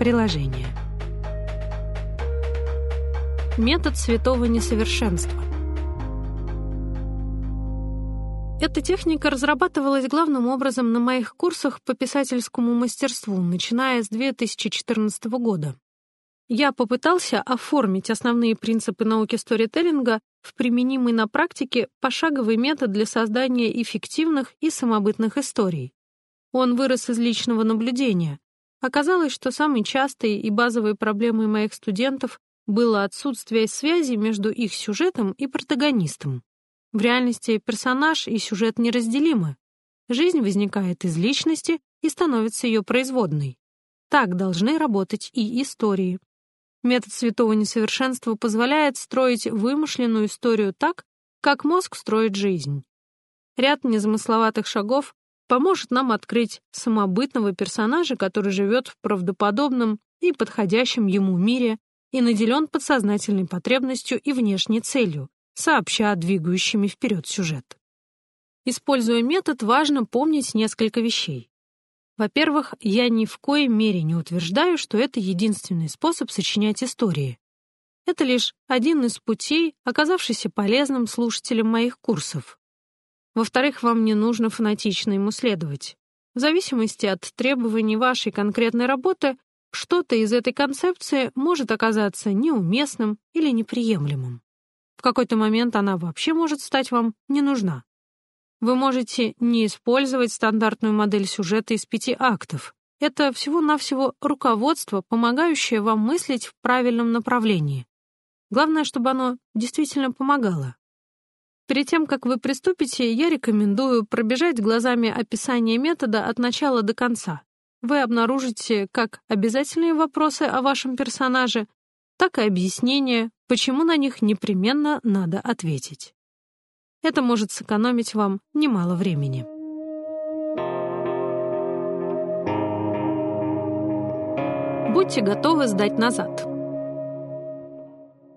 Приложение. Метод святого несовершенства. Эта техника разрабатывалась главным образом на моих курсах по писательскому мастерству, начиная с 2014 года. Я попытался оформить основные принципы науки сторителлинга в применимый на практике пошаговый метод для создания эффективных и самобытных историй. Он вырос из личного наблюдения. Оказалось, что самой частой и базовой проблемой моих студентов было отсутствие связи между их сюжетом и протагонистом. В реальности персонаж и сюжет неразделимы. Жизнь возникает из личности и становится ее производной. Так должны работать и истории. Метод святого несовершенства позволяет строить вымышленную историю так, как мозг строит жизнь. Ряд незамысловатых шагов поможет нам открыть самобытного персонажа, который живет в правдоподобном и подходящем ему мире и наделен подсознательной потребностью и внешней целью, сообща двигающими вперед сюжет. Используя метод, важно помнить несколько вещей. Во-первых, я ни в коей мере не утверждаю, что это единственный способ сочинять истории. Это лишь один из путей, оказавшийся полезным слушателям моих курсов. Во-вторых, вам не нужно фанатично ему следовать. В зависимости от требований вашей конкретной работы, что-то из этой концепции может оказаться неуместным или неприемлемым. В какой-то момент она вообще может стать вам не нужна. Вы можете не использовать стандартную модель сюжета из пяти актов. Это всего-навсего руководство, помогающее вам мыслить в правильном направлении. Главное, чтобы оно действительно помогало. Перед тем, как вы приступите, я рекомендую пробежать глазами описание метода от начала до конца. Вы обнаружите как обязательные вопросы о вашем персонаже, так и объяснения, почему на них непременно надо ответить. Это может сэкономить вам немало времени. Будьте готовы сдать назад.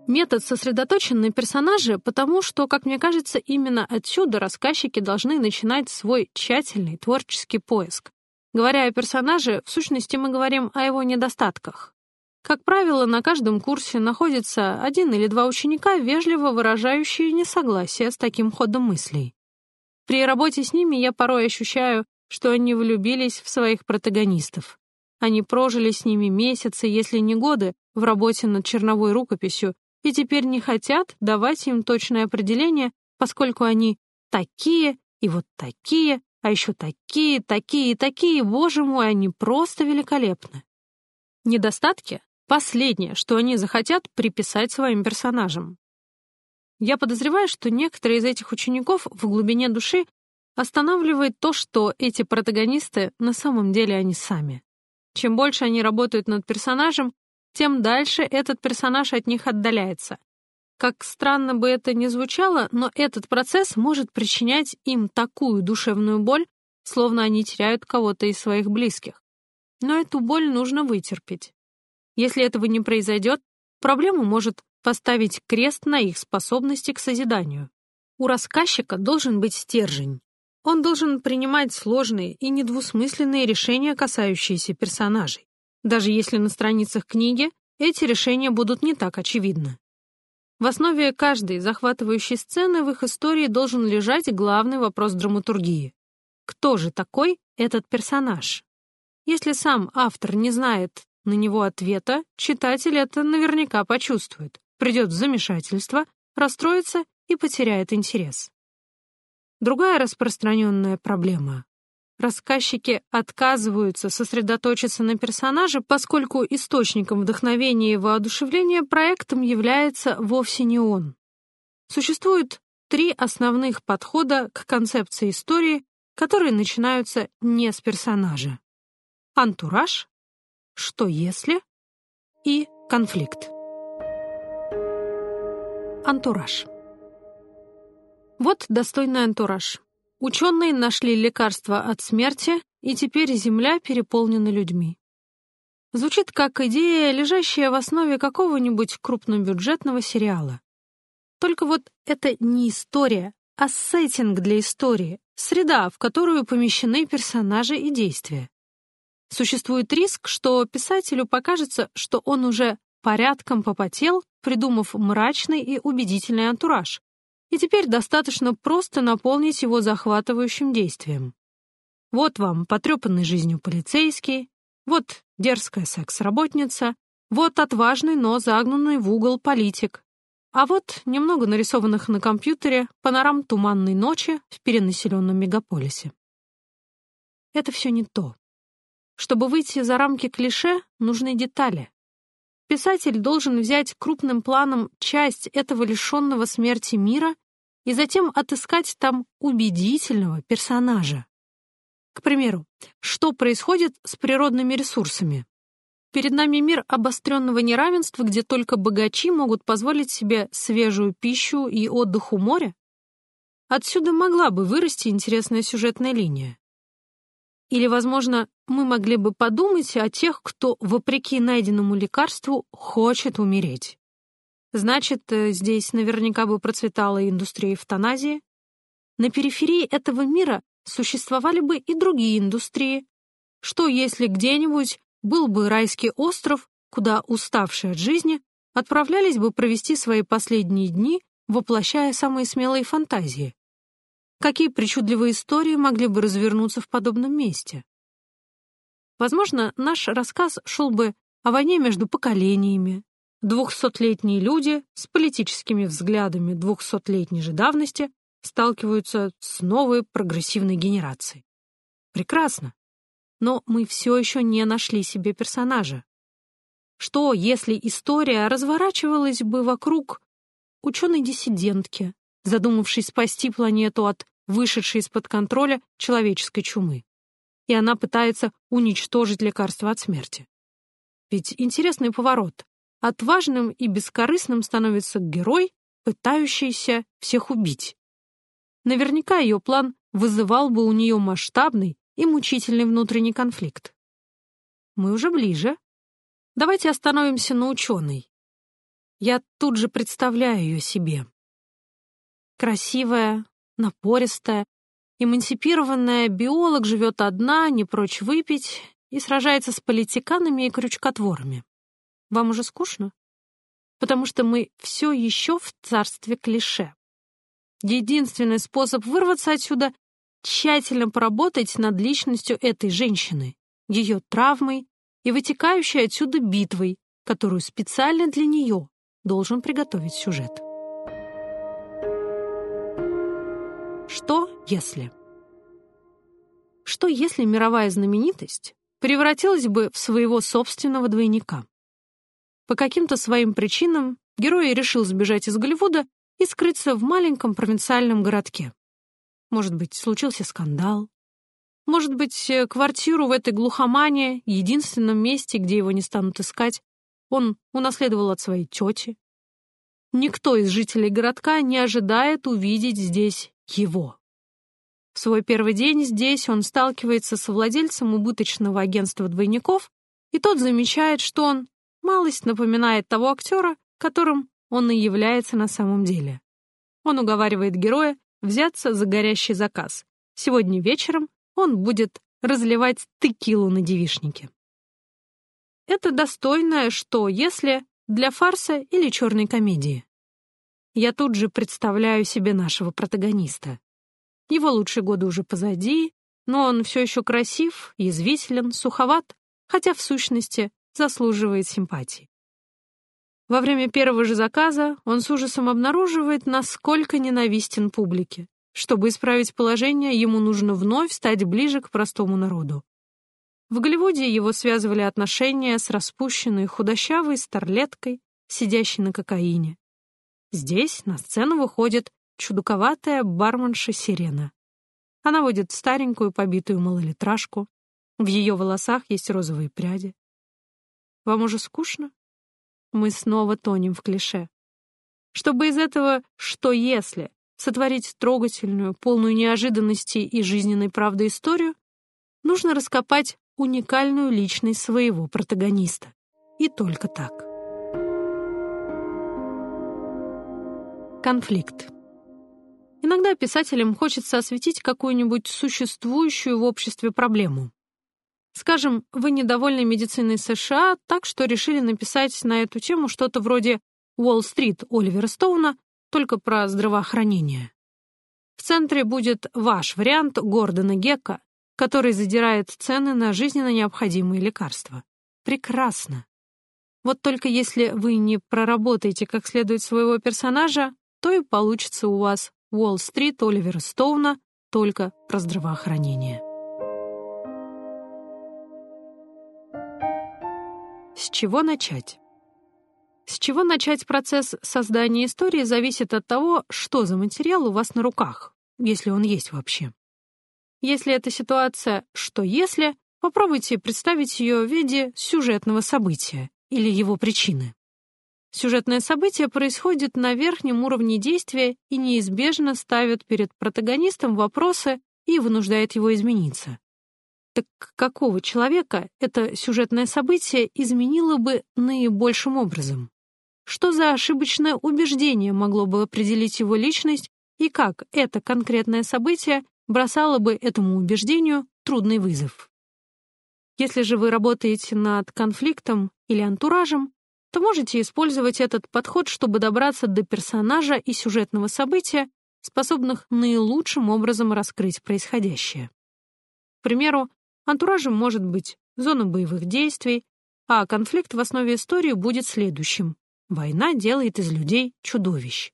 Метод сосредоточен на персонаже, потому что, как мне кажется, именно отсюда рассказчики должны начинать свой тщательный творческий поиск. Говоря о персонаже, в сущности мы говорим о его недостатках. Как правило, на каждом курсе находится один или два ученика, вежливо выражающие несогласие с таким ходом мыслей. При работе с ними я порой ощущаю, что они влюбились в своих протагонистов. Они прожили с ними месяцы, если не годы, в работе над черновой рукописью, и теперь не хотят давать им точное определение, поскольку они такие и вот такие, а еще такие, такие, такие, боже мой, они просто великолепны. Недостатки Последнее, что они захотят приписать своим персонажам. Я подозреваю, что некоторые из этих учеников в глубине души останавливает то, что эти протагонисты на самом деле они сами. Чем больше они работают над персонажем, тем дальше этот персонаж от них отдаляется. Как странно бы это ни звучало, но этот процесс может причинять им такую душевную боль, словно они теряют кого-то из своих близких. Но эту боль нужно вытерпеть. Если этого не произойдет, проблему может поставить крест на их способности к созиданию. У рассказчика должен быть стержень. Он должен принимать сложные и недвусмысленные решения, касающиеся персонажей, даже если на страницах книги эти решения будут не так очевидны. В основе каждой захватывающей сцены в их истории должен лежать главный вопрос драматургии. Кто же такой этот персонаж? Если сам автор не знает на него ответа, читатель это наверняка почувствует, придет в замешательство, расстроится и потеряет интерес. Другая распространенная проблема. Рассказчики отказываются сосредоточиться на персонаже, поскольку источником вдохновения и воодушевления проектом является вовсе не он. Существует три основных подхода к концепции истории, которые начинаются не с персонажа. Антураж, что если и конфликт. Антураж. Вот достойный антураж. Ученые нашли лекарство от смерти, и теперь Земля переполнена людьми. Звучит как идея, лежащая в основе какого-нибудь крупнобюджетного сериала. Только вот это не история, а сеттинг для истории, среда, в которую помещены персонажи и действия. Существует риск, что писателю покажется, что он уже порядком попотел, придумав мрачный и убедительный антураж, и теперь достаточно просто наполнить его захватывающим действием. Вот вам потрепанный жизнью полицейский, вот дерзкая секс-работница, вот отважный, но загнанный в угол политик, а вот немного нарисованных на компьютере панорам туманной ночи в перенаселенном мегаполисе. Это все не то. Чтобы выйти за рамки клише, нужны детали. Писатель должен взять крупным планом часть этого лишенного смерти мира и затем отыскать там убедительного персонажа. К примеру, что происходит с природными ресурсами? Перед нами мир обостренного неравенства, где только богачи могут позволить себе свежую пищу и отдых у моря? Отсюда могла бы вырасти интересная сюжетная линия. Или, возможно, мы могли бы подумать о тех, кто, вопреки найденному лекарству, хочет умереть. Значит, э, здесь наверняка бы процветала индустрия эвтаназии. На периферии этого мира существовали бы и другие индустрии. Что, если где-нибудь был бы райский остров, куда уставшие от жизни отправлялись бы провести свои последние дни, воплощая самые смелые фантазии? Какие причудливые истории могли бы развернуться в подобном месте? Возможно, наш рассказ шел бы о войне между поколениями, Двухсотлетние люди с политическими взглядами двухсотлетней же давности сталкиваются с новой прогрессивной генерацией. Прекрасно. Но мы все еще не нашли себе персонажа. Что, если история разворачивалась бы вокруг ученой-диссидентки, задумавшей спасти планету от вышедшей из-под контроля человеческой чумы? И она пытается уничтожить лекарство от смерти. Ведь интересный поворот. Отважным и бескорыстным становится герой, пытающийся всех убить. Наверняка ее план вызывал бы у нее масштабный и мучительный внутренний конфликт. Мы уже ближе. Давайте остановимся на ученой. Я тут же представляю ее себе. Красивая, напористая, эмансипированная биолог живет одна, не прочь выпить и сражается с политиканами и крючкотворами. Вам уже скучно? Потому что мы все еще в царстве клише. Единственный способ вырваться отсюда — тщательно поработать над личностью этой женщины, ее травмой и вытекающей отсюда битвой, которую специально для нее должен приготовить сюжет. Что если? Что если мировая знаменитость превратилась бы в своего собственного двойника? По каким-то своим причинам герой решил сбежать из Голливуда и скрыться в маленьком провинциальном городке. Может быть, случился скандал. Может быть, э, квартиру в этой глухомане, единственном месте, где его не станут искать, он унаследовал от своей тети. Никто из жителей городка не ожидает увидеть здесь его. В свой первый день здесь он сталкивается с владельцем убыточного агентства двойников, и тот замечает, что он малость напоминает того актера, которым он и является на самом деле. Он уговаривает героя взяться за горящий заказ. Сегодня вечером он будет разливать текилу на девишнике. Это достойное «что, если» для фарса или черной комедии. Я тут же представляю себе нашего протагониста. Его лучшие годы уже позади, но он все еще красив, язвителен, суховат, хотя в сущности заслуживает симпатии. Во время первого же заказа он с ужасом обнаруживает, насколько ненавистен публике. Чтобы исправить положение, ему нужно вновь стать ближе к простому народу. В Голливуде его связывали отношения с распущенной худощавой старлеткой, сидящей на кокаине. Здесь на сцену выходит чудаковатая барменша Сирена. Она водит старенькую побитую малолитражку. В ее волосах есть розовые пряди. Вам уже скучно? Мы снова тонем в клише. Чтобы из этого «что если» сотворить трогательную, полную неожиданностей и жизненной правды историю, нужно раскопать уникальную личность своего протагониста. И только так. Конфликт. Иногда писателям хочется осветить какую-нибудь существующую в обществе проблему. Скажем, вы недовольны медициной США, так что решили написать на эту тему что-то вроде «Уолл-стрит» Оливера Стоуна, только про здравоохранение. В центре будет ваш вариант Гордона Гекка, который задирает цены на жизненно необходимые лекарства. Прекрасно. Вот только если вы не проработаете как следует своего персонажа, то и получится у вас Уолл-стрит Оливера Стоуна только про здравоохранение. С чего начать? С чего начать процесс создания истории зависит от того, что за материал у вас на руках, если он есть вообще. Если эта ситуация «что если», попробуйте представить ее в виде сюжетного события или его причины. Сюжетное событие происходит на верхнем уровне действия и неизбежно ставит перед протагонистом вопросы и вынуждает его измениться. Так какого человека это сюжетное событие изменило бы наибольшим образом? Что за ошибочное убеждение могло бы определить его личность и как это конкретное событие бросало бы этому убеждению трудный вызов? Если же вы работаете над конфликтом или антуражем, то можете использовать этот подход, чтобы добраться до персонажа и сюжетного события, способных наилучшим образом раскрыть происходящее. К примеру, Антуражем может быть зона боевых действий, а конфликт в основе истории будет следующим. Война делает из людей чудовищ.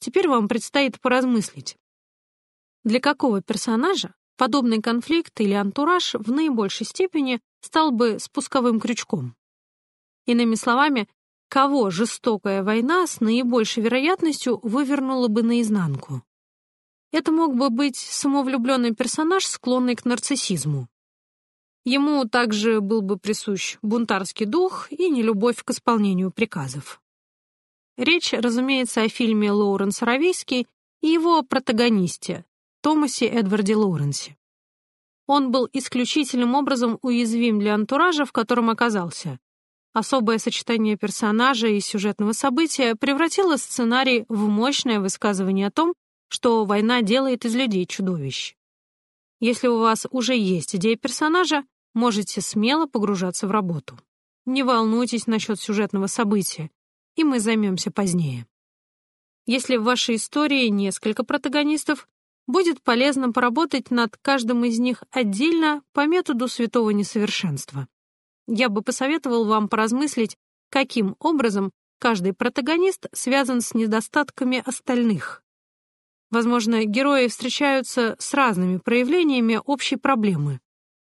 Теперь вам предстоит поразмыслить. Для какого персонажа подобный конфликт или антураж в наибольшей степени стал бы спусковым крючком? Иными словами, кого жестокая война с наибольшей вероятностью вывернула бы наизнанку? Это мог бы быть самовлюбленный персонаж, склонный к нарциссизму. Ему также был бы присущ бунтарский дух и нелюбовь к исполнению приказов. Речь, разумеется, о фильме Лоуренс Равейский и его протагонисте, Томасе Эдварде Лоуренсе. Он был исключительным образом уязвим для антуража, в котором оказался. Особое сочетание персонажа и сюжетного события превратило сценарий в мощное высказывание о том, что война делает из людей чудовищ. Если у вас уже есть идея персонажа, можете смело погружаться в работу. Не волнуйтесь насчет сюжетного события, и мы займемся позднее. Если в вашей истории несколько протагонистов, будет полезно поработать над каждым из них отдельно по методу святого несовершенства. Я бы посоветовал вам поразмыслить, каким образом каждый протагонист связан с недостатками остальных. Возможно, герои встречаются с разными проявлениями общей проблемы,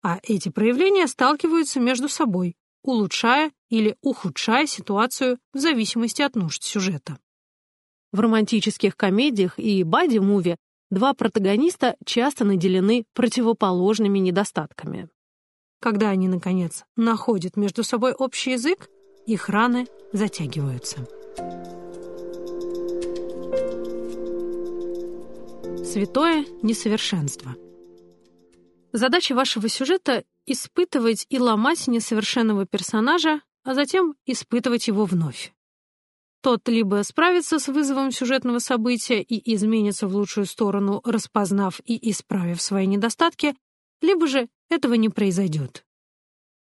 а эти проявления сталкиваются между собой, улучшая или ухудшая ситуацию в зависимости от нужд сюжета. В романтических комедиях и бади-муви два протагониста часто наделены противоположными недостатками. Когда они, наконец, находят между собой общий язык, их раны затягиваются. Святое несовершенство — Задача вашего сюжета — испытывать и ломать несовершенного персонажа, а затем испытывать его вновь. Тот либо справится с вызовом сюжетного события и изменится в лучшую сторону, распознав и исправив свои недостатки, либо же этого не произойдет.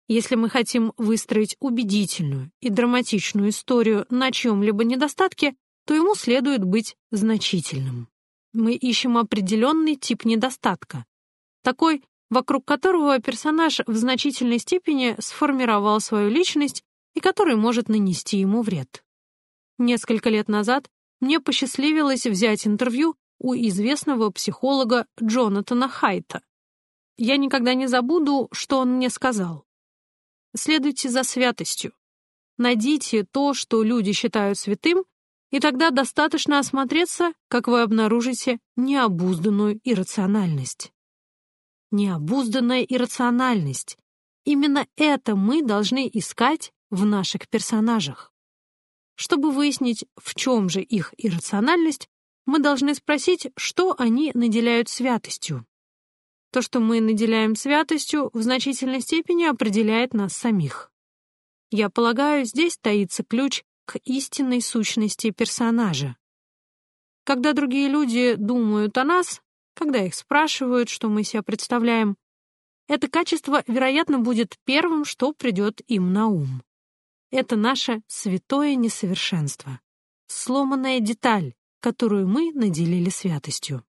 Если мы хотим выстроить убедительную и драматичную историю на чьем-либо недостатке, то ему следует быть значительным. Мы ищем определенный тип недостатка, такой, вокруг которого персонаж в значительной степени сформировал свою личность и который может нанести ему вред. Несколько лет назад мне посчастливилось взять интервью у известного психолога Джонатана Хайта. Я никогда не забуду, что он мне сказал. Следуйте за святостью. Найдите то, что люди считают святым, и тогда достаточно осмотреться, как вы обнаружите необузданную иррациональность необузданная иррациональность. Именно это мы должны искать в наших персонажах. Чтобы выяснить, в чем же их иррациональность, мы должны спросить, что они наделяют святостью. То, что мы наделяем святостью, в значительной степени определяет нас самих. Я полагаю, здесь таится ключ к истинной сущности персонажа. Когда другие люди думают о нас, когда их спрашивают, что мы себя представляем, это качество, вероятно, будет первым, что придет им на ум. Это наше святое несовершенство, сломанная деталь, которую мы наделили святостью.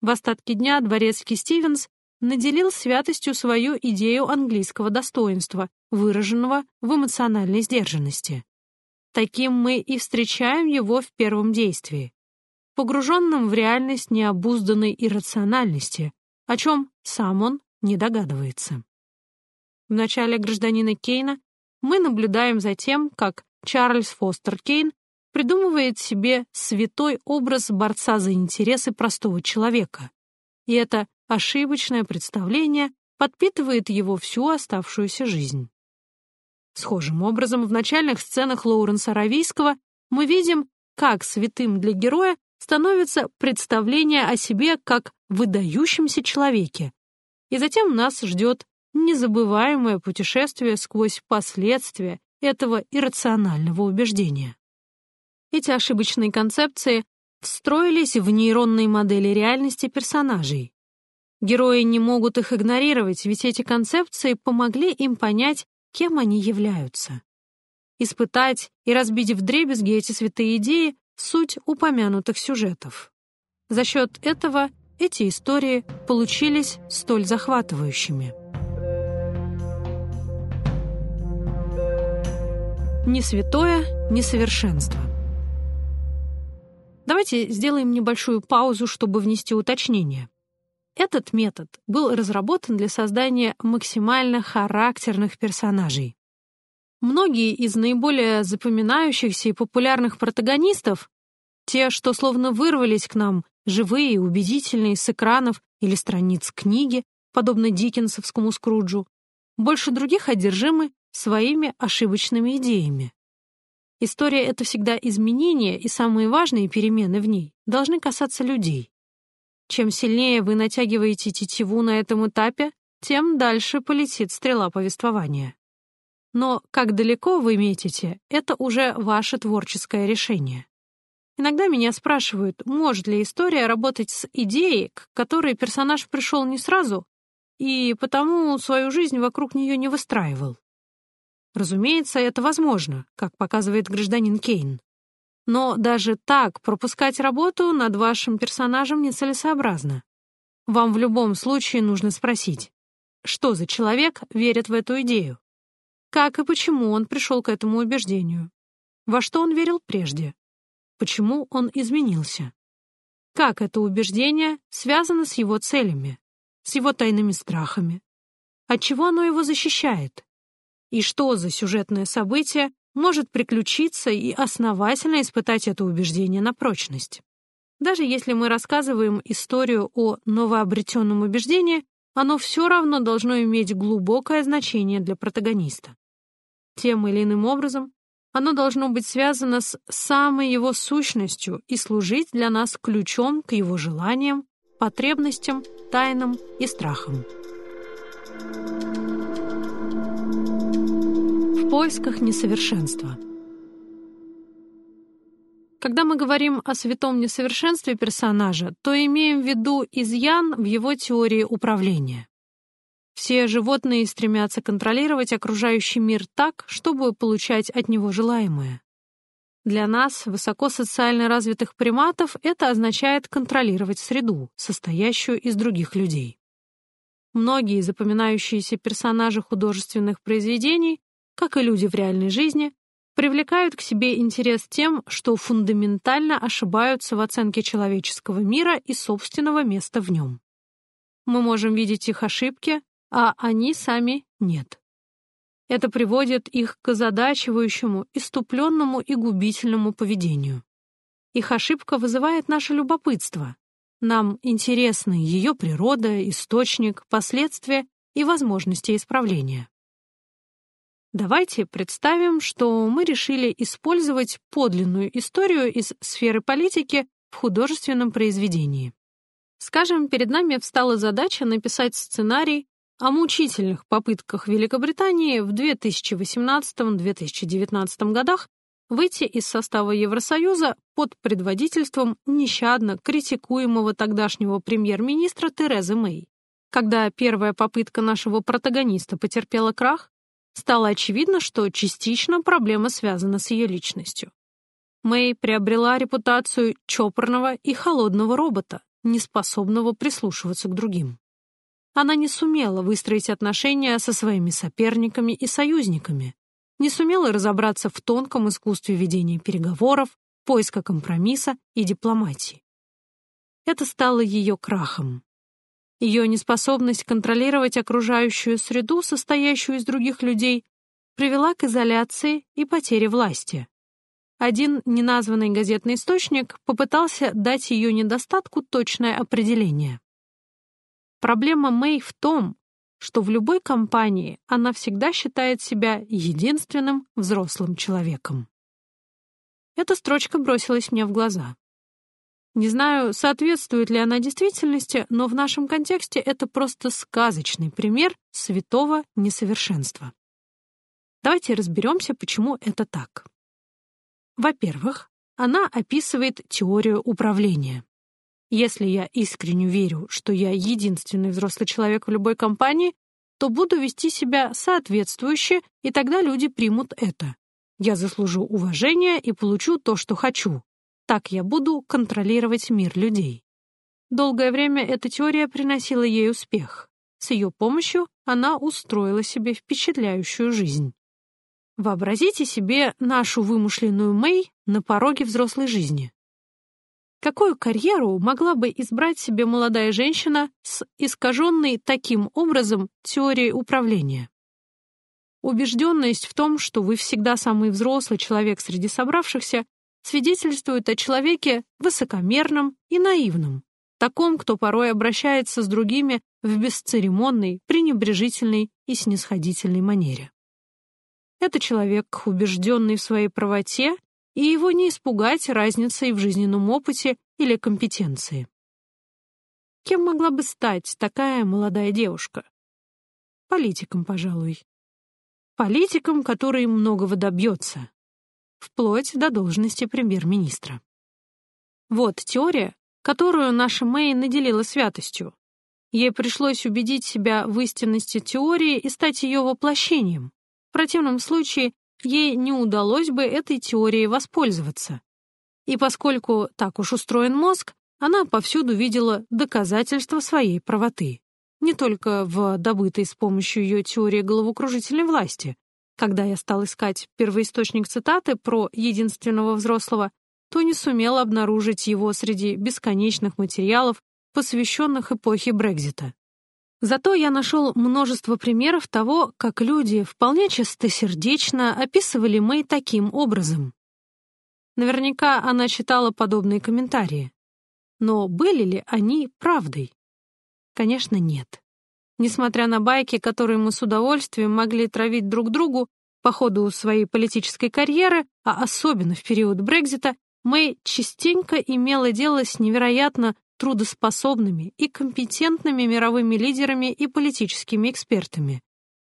В остатке дня дворецкий Стивенс наделил святостью свою идею английского достоинства, выраженного в эмоциональной сдержанности. Таким мы и встречаем его в первом действии, погруженным в реальность необузданной иррациональности, о чем сам он не догадывается. В начале «Гражданина Кейна» мы наблюдаем за тем, как Чарльз Фостер Кейн придумывает себе святой образ борца за интересы простого человека. И это ошибочное представление подпитывает его всю оставшуюся жизнь. Схожим образом в начальных сценах Лоуренса Равийского мы видим, как святым для героя становится представление о себе как выдающемся человеке. И затем нас ждет незабываемое путешествие сквозь последствия этого иррационального убеждения. Эти ошибочные концепции встроились в нейронные модели реальности персонажей. Герои не могут их игнорировать, ведь эти концепции помогли им понять, кем они являются. Испытать и разбить вдребезги эти святые идеи — суть упомянутых сюжетов. За счет этого эти истории получились столь захватывающими. Ни святое, ни совершенство. Давайте сделаем небольшую паузу, чтобы внести уточнение. Этот метод был разработан для создания максимально характерных персонажей. Многие из наиболее запоминающихся и популярных протагонистов, те, что словно вырвались к нам, живые, убедительные, с экранов или страниц книги, подобно диккенсовскому Скруджу, больше других одержимы своими ошибочными идеями. История — это всегда изменения, и самые важные перемены в ней должны касаться людей. Чем сильнее вы натягиваете тетиву на этом этапе, тем дальше полетит стрела повествования. Но как далеко вы метите, это уже ваше творческое решение. Иногда меня спрашивают, может ли история работать с идеей, к которой персонаж пришел не сразу, и потому свою жизнь вокруг нее не выстраивал. Разумеется, это возможно, как показывает гражданин Кейн. Но даже так пропускать работу над вашим персонажем нецелесообразно. Вам в любом случае нужно спросить, что за человек верит в эту идею? Как и почему он пришел к этому убеждению? Во что он верил прежде? Почему он изменился? Как это убеждение связано с его целями, с его тайными страхами? От чего оно его защищает? и что за сюжетное событие может приключиться и основательно испытать это убеждение на прочность. Даже если мы рассказываем историю о новообретенном убеждении, оно все равно должно иметь глубокое значение для протагониста. Тем или иным образом оно должно быть связано с самой его сущностью и служить для нас ключом к его желаниям, потребностям, тайнам и страхам. В поисках несовершенства. Когда мы говорим о святом несовершенстве персонажа, то имеем в виду изъян в его теории управления. Все животные стремятся контролировать окружающий мир так, чтобы получать от него желаемое. Для нас, высокосоциально развитых приматов, это означает контролировать среду, состоящую из других людей. Многие запоминающиеся персонажи художественных произведений как и люди в реальной жизни, привлекают к себе интерес тем, что фундаментально ошибаются в оценке человеческого мира и собственного места в нем. Мы можем видеть их ошибки, а они сами нет. Это приводит их к озадачивающему, иступленному и губительному поведению. Их ошибка вызывает наше любопытство. Нам интересны ее природа, источник, последствия и возможности исправления. Давайте представим, что мы решили использовать подлинную историю из сферы политики в художественном произведении. Скажем, перед нами встала задача написать сценарий о мучительных попытках Великобритании в 2018-2019 годах выйти из состава Евросоюза под предводительством нещадно критикуемого тогдашнего премьер-министра Терезы Мэй Когда первая попытка нашего протагониста потерпела крах, стало очевидно, что частично проблема связана с ее личностью. Мэй приобрела репутацию чопорного и холодного робота, неспособного прислушиваться к другим. Она не сумела выстроить отношения со своими соперниками и союзниками, не сумела разобраться в тонком искусстве ведения переговоров, поиска компромисса и дипломатии. Это стало ее крахом. Ее неспособность контролировать окружающую среду, состоящую из других людей, привела к изоляции и потере власти. Один неназванный газетный источник попытался дать ее недостатку точное определение. Проблема Мэй в том, что в любой компании она всегда считает себя единственным взрослым человеком. Эта строчка бросилась мне в глаза. Не знаю, соответствует ли она действительности, но в нашем контексте это просто сказочный пример святого несовершенства. Давайте разберемся, почему это так. Во-первых, она описывает теорию управления. Если я искренне верю, что я единственный взрослый человек в любой компании, то буду вести себя соответствующе, и тогда люди примут это. Я заслужу уважения и получу то, что хочу. Так я буду контролировать мир людей. Долгое время эта теория приносила ей успех. С ее помощью она устроила себе впечатляющую жизнь. Вообразите себе нашу вымышленную Мэй на пороге взрослой жизни. Какую карьеру могла бы избрать себе молодая женщина с искаженной таким образом теорией управления? Убежденность в том, что вы всегда самый взрослый человек среди собравшихся, свидетельствует о человеке высокомерном и наивном, таком, кто порой обращается с другими в бесцеремонной, пренебрежительной и снисходительной манере. Это человек, убежденный в своей правоте, и его не испугать разницей в жизненном опыте или компетенции. Кем могла бы стать такая молодая девушка? Политиком, пожалуй. Политиком, который многого добьется, вплоть до должности премьер-министра. Вот теория, которую наша Мэй наделила святостью. Ей пришлось убедить себя в истинности теории и стать ее воплощением. В противном случае ей не удалось бы этой теорией воспользоваться. И поскольку так уж устроен мозг, она повсюду видела доказательства своей правоты. Не только в добытой с помощью ее теории головокружительной власти, когда я стал искать первоисточник цитаты про единственного взрослого, то не сумел обнаружить его среди бесконечных материалов, посвященных эпохе Брекзита. Зато я нашел множество примеров того, как люди вполне чистосердечно описывали Мэй таким образом. Наверняка она читала подобные комментарии. Но были ли они правдой? Конечно, нет. Несмотря на байки, которые мы с удовольствием могли травить друг другу по ходу своей политической карьеры, а особенно в период Брекзита, Мэй частенько имела дело с невероятно трудоспособными и компетентными мировыми лидерами и политическими экспертами.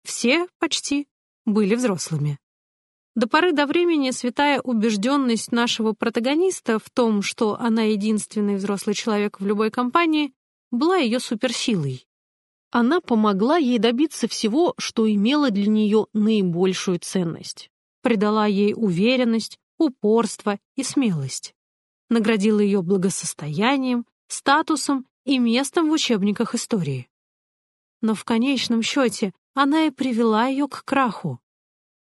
Все почти были взрослыми. До поры до времени святая убежденность нашего протагониста в том, что она единственный взрослый человек в любой компании, была ее суперсилой. Она помогла ей добиться всего, что имело для нее наибольшую ценность. Придала ей уверенность, упорство и смелость. Наградила ее благосостоянием, статусом и местом в учебниках истории. Но в конечном счете она и привела ее к краху.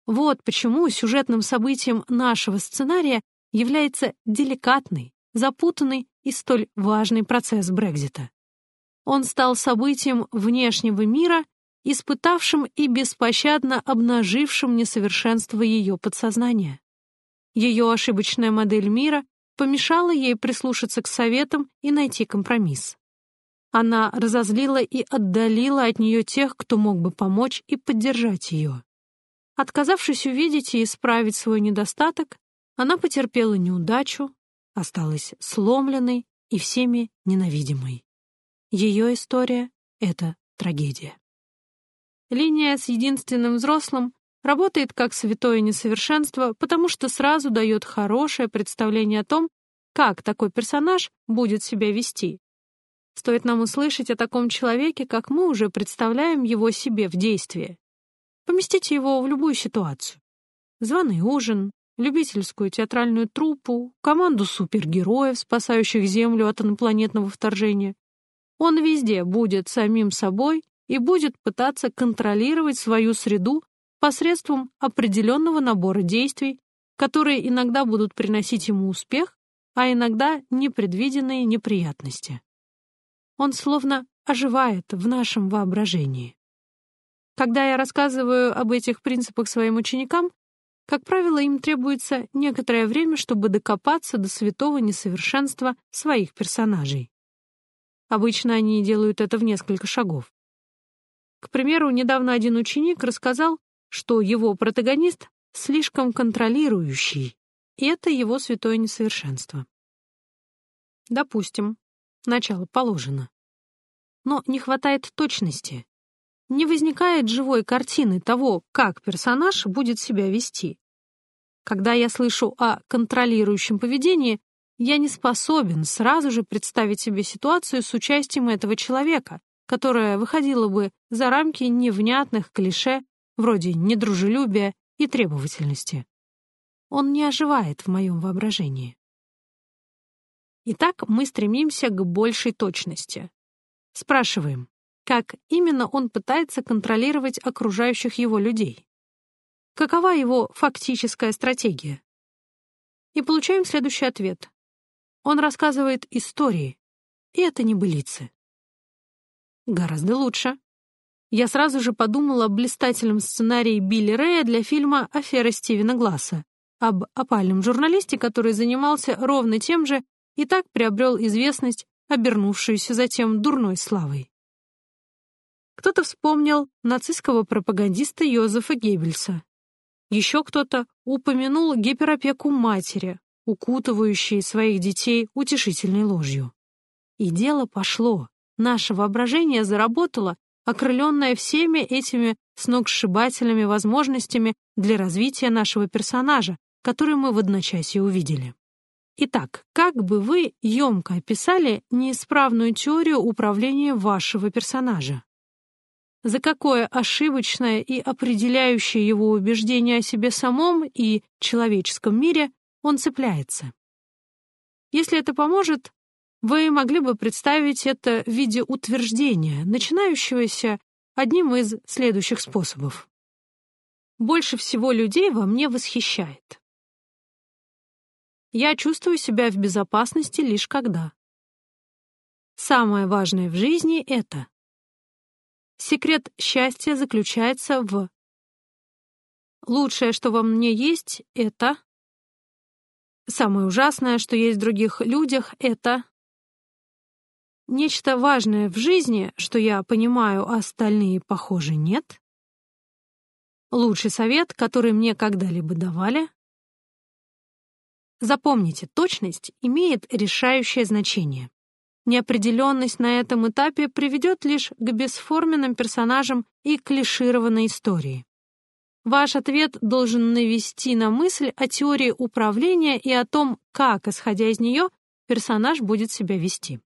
Вот почему сюжетным событием нашего сценария является деликатный, запутанный и столь важный процесс Брекзита. Он стал событием внешнего мира, испытавшим и беспощадно обнажившим несовершенство ее подсознания. Ее ошибочная модель мира помешала ей прислушаться к советам и найти компромисс. Она разозлила и отдалила от нее тех, кто мог бы помочь и поддержать ее. Отказавшись увидеть и исправить свой недостаток, она потерпела неудачу, осталась сломленной и всеми ненавидимой. Ее история — это трагедия. Линия с единственным взрослым работает как святое несовершенство, потому что сразу дает хорошее представление о том, как такой персонаж будет себя вести. Стоит нам услышать о таком человеке, как мы уже представляем его себе в действии. Поместите его в любую ситуацию. Званый ужин, любительскую театральную труппу, команду супергероев, спасающих Землю от инопланетного вторжения. Он везде будет самим собой и будет пытаться контролировать свою среду посредством определенного набора действий, которые иногда будут приносить ему успех, а иногда непредвиденные неприятности. Он словно оживает в нашем воображении. Когда я рассказываю об этих принципах своим ученикам, как правило, им требуется некоторое время, чтобы докопаться до святого несовершенства своих персонажей. Обычно они делают это в несколько шагов. К примеру, недавно один ученик рассказал, что его протагонист слишком контролирующий, и это его святое несовершенство. Допустим, начало положено. Но не хватает точности. Не возникает живой картины того, как персонаж будет себя вести. Когда я слышу о контролирующем поведении, я не способен сразу же представить себе ситуацию с участием этого человека, которая выходила бы за рамки невнятных клише вроде недружелюбия и требовательности. Он не оживает в моем воображении. Итак, мы стремимся к большей точности. Спрашиваем, как именно он пытается контролировать окружающих его людей? Какова его фактическая стратегия? И получаем следующий ответ. Он рассказывает истории, и это не былицы. Гораздо лучше. Я сразу же подумала о блистательном сценарии Билли Рэя для фильма «Афера Стивена Гласса», об опальном журналисте, который занимался ровно тем же и так приобрел известность, обернувшуюся затем дурной славой. Кто-то вспомнил нацистского пропагандиста Йозефа Геббельса. Еще кто-то упомянул гиперопеку матери, укутывающей своих детей утешительной ложью. И дело пошло. Наше воображение заработало, окрыленное всеми этими сногсшибательными возможностями для развития нашего персонажа, который мы в одночасье увидели. Итак, как бы вы емко описали неисправную теорию управления вашего персонажа? За какое ошибочное и определяющее его убеждение о себе самом и человеческом мире он цепляется? Если это поможет, вы могли бы представить это в виде утверждения, начинающегося одним из следующих способов. Больше всего людей во мне восхищает. Я чувствую себя в безопасности лишь когда. Самое важное в жизни — это. Секрет счастья заключается в. Лучшее, что во мне есть, — это. Самое ужасное, что есть в других людях, — это. Нечто важное в жизни, что я понимаю, а остальные, похоже, нет. Лучший совет, который мне когда-либо давали, Запомните, точность имеет решающее значение. Неопределенность на этом этапе приведет лишь к бесформенным персонажам и клишированной истории. Ваш ответ должен навести на мысль о теории управления и о том, как, исходя из нее, персонаж будет себя вести.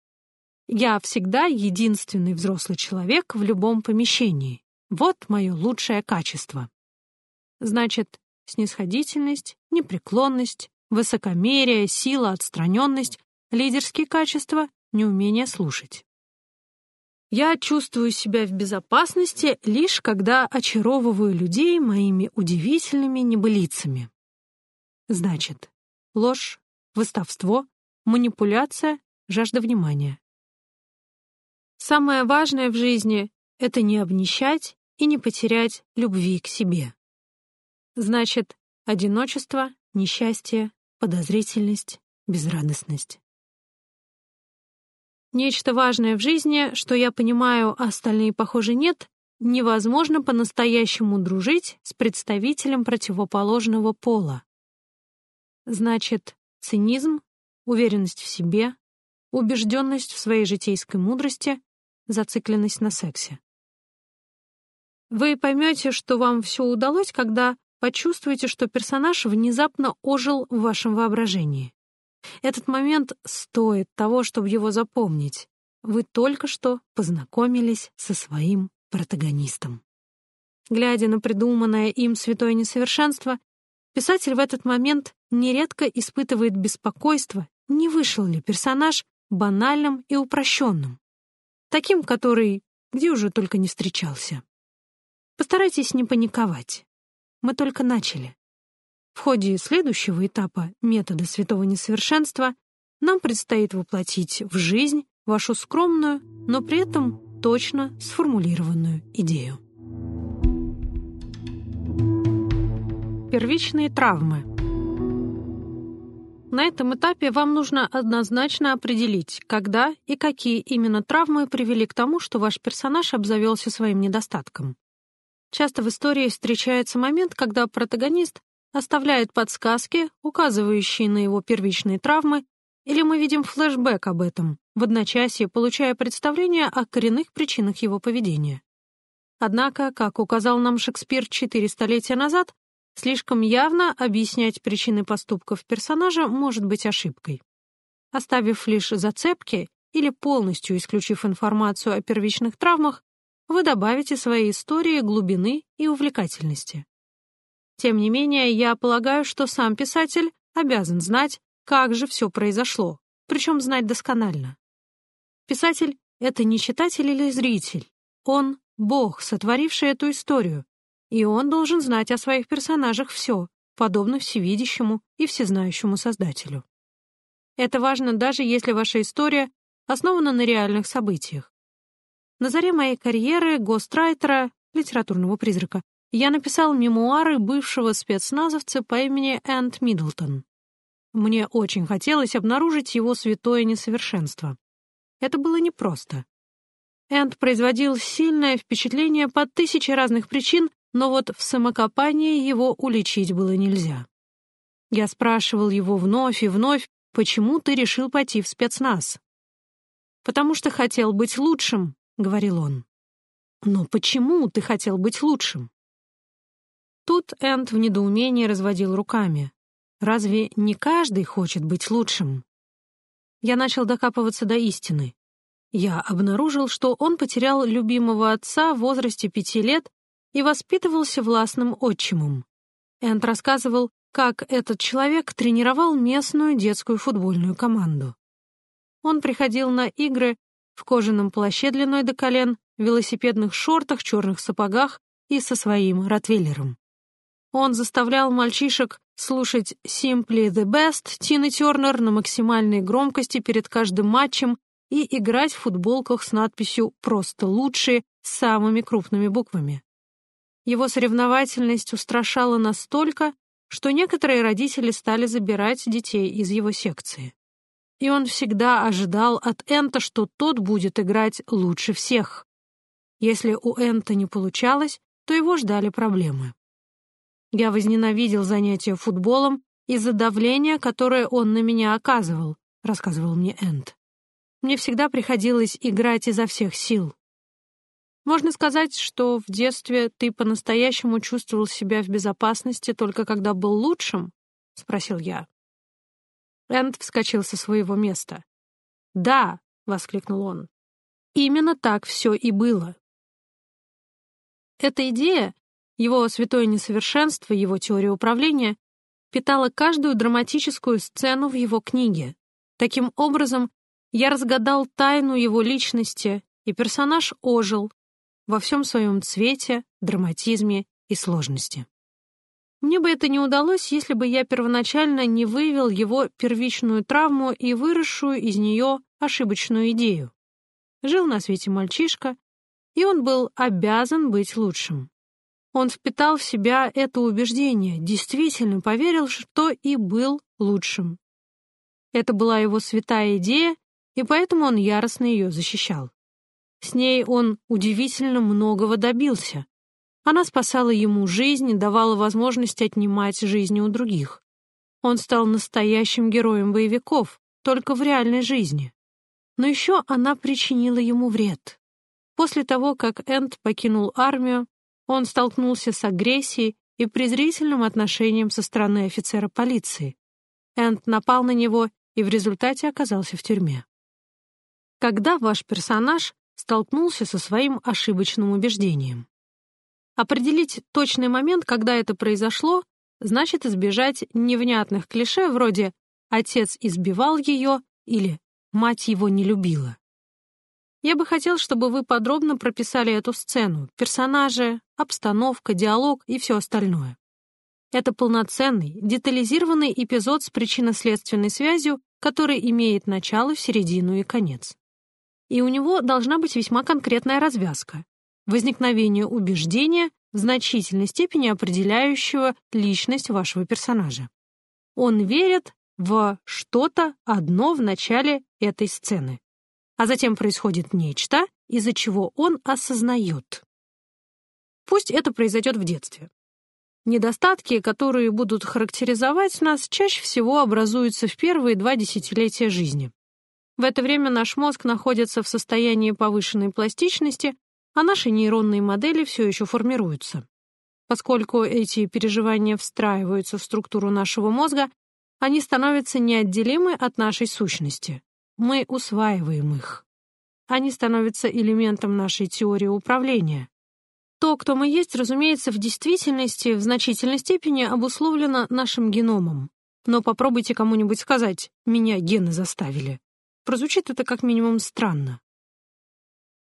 Я всегда единственный взрослый человек в любом помещении. Вот мое лучшее качество. Значит, снисходительность, непреклонность, высокомерие, сила, отстраненность, лидерские качества, неумение слушать. Я чувствую себя в безопасности лишь когда очаровываю людей моими удивительными небылицами. Значит, ложь, выставство, манипуляция, жажда внимания. Самое важное в жизни — это не обнищать и не потерять любви к себе. Значит, одиночество, несчастье, подозрительность, безрадостность. Нечто важное в жизни, что я понимаю, а остальные, похоже, нет, невозможно по-настоящему дружить с представителем противоположного пола. Значит, цинизм, уверенность в себе, убежденность в своей житейской мудрости, зацикленность на сексе. Вы поймете, что вам все удалось, когда почувствуете, что персонаж внезапно ожил в вашем воображении. Этот момент стоит того, чтобы его запомнить. вы только что познакомились со своим протагонистом. Глядя на придуманное им святое несовершенство, писатель в этот момент нередко испытывает беспокойство, не вышел ли персонаж банальным и упрощенным, таким, который где уже только не встречался. Постарайтесь не паниковать. Мы только начали. В ходе следующего этапа метода святого несовершенства нам предстоит воплотить в жизнь вашу скромную, но при этом точно сформулированную идею. Первичные травмы. На этом этапе вам нужно однозначно определить, когда и какие именно травмы привели к тому, что ваш персонаж обзавелся своим недостатком. Часто в истории встречается момент, когда протагонист оставляет подсказки, указывающие на его первичные травмы, или мы видим флешбэк об этом, в одночасье получая представление о коренных причинах его поведения. Однако, как указал нам Шекспир четыре столетия назад, слишком явно объяснять причины поступков персонажа может быть ошибкой. Оставив лишь зацепки или полностью исключив информацию о первичных травмах, вы добавите своей истории глубины и увлекательности. Тем не менее, я полагаю, что сам писатель обязан знать, как же все произошло, причем знать досконально. Писатель — это не читатель или зритель. Он — Бог, сотворивший эту историю, и он должен знать о своих персонажах все, подобно всевидящему и всезнающему Создателю. Это важно даже если ваша история основана на реальных событиях. На заре моей карьеры гострайтера, литературного призрака, я написал мемуары бывшего спецназовца по имени Энд Миддлтон. Мне очень хотелось обнаружить его святое несовершенство. Это было непросто. Энд производил сильное впечатление по тысяче разных причин, но вот в самокопании его уличить было нельзя. Я спрашивал его вновь и вновь, почему ты решил пойти в спецназ? «Потому что хотел быть лучшим», — говорил он. «Но почему ты хотел быть лучшим?» Тут Энд в недоумении разводил руками. Разве не каждый хочет быть лучшим? Я начал докапываться до истины. Я обнаружил, что он потерял любимого отца в возрасте пяти лет и воспитывался властным отчимом. Энд рассказывал, как этот человек тренировал местную детскую футбольную команду. Он приходил на игры в кожаном плаще длиной до колен, велосипедных шортах, черных сапогах и со своим ротвейлером. Он заставлял мальчишек слушать «Simply the Best» Тины Тернер на максимальной громкости перед каждым матчем и играть в футболках с надписью «Просто лучшие» с самыми крупными буквами. Его соревновательность устрашала настолько, что некоторые родители стали забирать детей из его секции. И он всегда ожидал от Энта, что тот будет играть лучше всех. Если у Энта не получалось, то его ждали проблемы. Я возненавидел занятия футболом из-за давления, которое он на меня оказывал, рассказывал мне Энд. Мне всегда приходилось играть изо всех сил. Можно сказать, что в детстве ты по-настоящему чувствовал себя в безопасности только когда был лучшим? — спросил я. Энд вскочил со своего места. «Да!» — воскликнул он. «Именно так все и было». Эта идея его святое несовершенство, его теория управления питала каждую драматическую сцену в его книге. Таким образом, я разгадал тайну его личности, и персонаж ожил во всем своем цвете, драматизме и сложности. Мне бы это не удалось, если бы я первоначально не выявил его первичную травму и выросшую из нее ошибочную идею. Жил на свете мальчишка, и он был обязан быть лучшим. Он впитал в себя это убеждение, действительно поверил, что и был лучшим. Это была его святая идея, и поэтому он яростно ее защищал. С ней он удивительно многого добился. Она спасала ему жизнь и давала возможность отнимать жизни у других. Он стал настоящим героем боевиков, только в реальной жизни. Но еще она причинила ему вред. После того, как Энд покинул армию, он столкнулся с агрессией и презрительным отношением со стороны офицера полиции. Энд напал на него и в результате оказался в тюрьме. когда ваш персонаж столкнулся со своим ошибочным убеждением. Определить точный момент, когда это произошло, значит избежать невнятных клише вроде «отец избивал ее» или «мать его не любила». Я бы хотел, чтобы вы подробно прописали эту сцену, персонажи, обстановка, диалог и все остальное. Это полноценный, детализированный эпизод с причинно-следственной связью, который имеет начало, середину и конец. И у него должна быть весьма конкретная развязка. Возникновение убеждения, в значительной степени определяющего личность вашего персонажа. Он верит в что-то одно в начале этой сцены. А затем происходит нечто, из-за чего он осознает. Пусть это произойдет в детстве. Недостатки, которые будут характеризовать нас, чаще всего образуются в первые два десятилетия жизни. В это время наш мозг находится в состоянии повышенной пластичности, а наши нейронные модели все еще формируются. Поскольку эти переживания встраиваются в структуру нашего мозга, они становятся неотделимы от нашей сущности. Мы усваиваем их. Они становятся элементом нашей теории управления. То, кто мы есть, разумеется, в действительности в значительной степени обусловлено нашим геномом. Но попробуйте кому-нибудь сказать «меня гены заставили». Прозвучит это как минимум странно.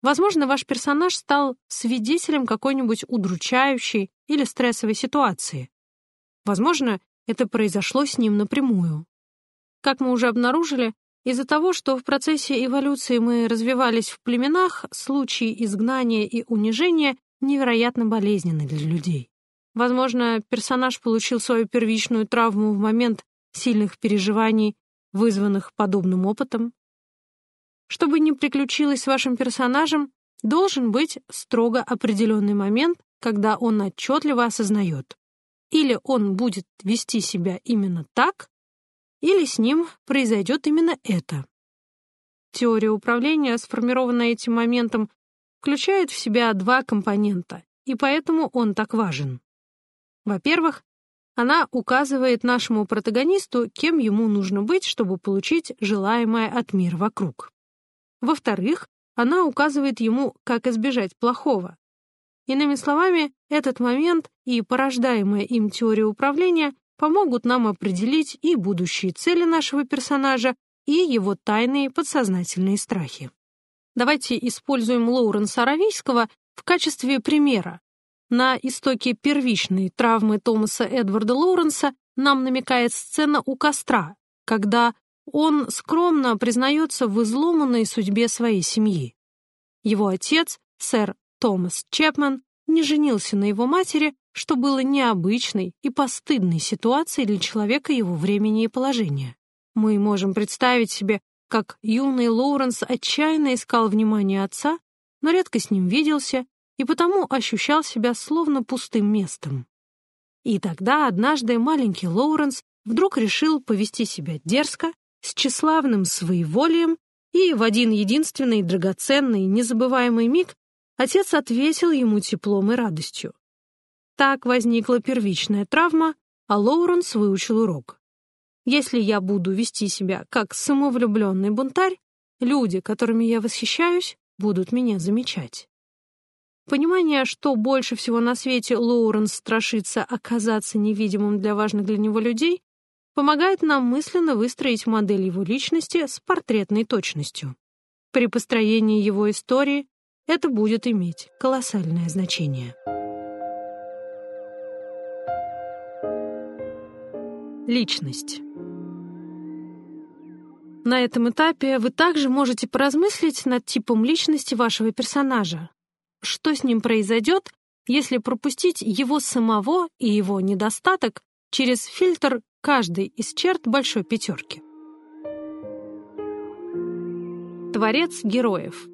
Возможно, ваш персонаж стал свидетелем какой-нибудь удручающей или стрессовой ситуации. Возможно, это произошло с ним напрямую. Как мы уже обнаружили, из-за того, что в процессе эволюции мы развивались в племенах, случаи изгнания и унижения невероятно болезненны для людей. Возможно, персонаж получил свою первичную травму в момент сильных переживаний, вызванных подобным опытом. Чтобы не приключилось с вашим персонажем, должен быть строго определенный момент, когда он отчетливо осознает. Или он будет вести себя именно так, или с ним произойдет именно это. Теория управления, сформированная этим моментом, включает в себя два компонента, и поэтому он так важен. Во-первых, она указывает нашему протагонисту, кем ему нужно быть, чтобы получить желаемое от мира вокруг. Во-вторых, она указывает ему, как избежать плохого. Иными словами, этот момент и порождаемая им теория управления помогут нам определить и будущие цели нашего персонажа, и его тайные подсознательные страхи. Давайте используем Лоуренса Аравийского в качестве примера. На истоке первичной травмы Томаса Эдварда Лоуренса нам намекает сцена у костра, когда он скромно признается в изломанной судьбе своей семьи. Его отец, сэр Томас Чепман, не женился на его матери, что было необычной и постыдной ситуацией для человека его времени и положения. Мы можем представить себе, как юный Лоуренс отчаянно искал внимание отца, но редко с ним виделся и потому ощущал себя словно пустым местом. И тогда однажды маленький Лоуренс вдруг решил повести себя дерзко, с тщеславным своеволием, и в один единственный драгоценный, незабываемый миг отец ответил ему теплом и радостью. Так возникла первичная травма, а Лоуренс выучил урок. Если я буду вести себя как самовлюбленный бунтарь, люди, которыми я восхищаюсь, будут меня замечать. Понимание, что больше всего на свете Лоуренс страшится оказаться невидимым для важных для него людей, помогает нам мысленно выстроить модель его личности с портретной точностью. При построении его истории это будет иметь колоссальное значение. Личность на этом этапе вы также можете поразмыслить над типом личности вашего персонажа. Что с ним произойдет, если пропустить его самого и его недостаток через фильтр каждой из черт большой пятерки? Творец героев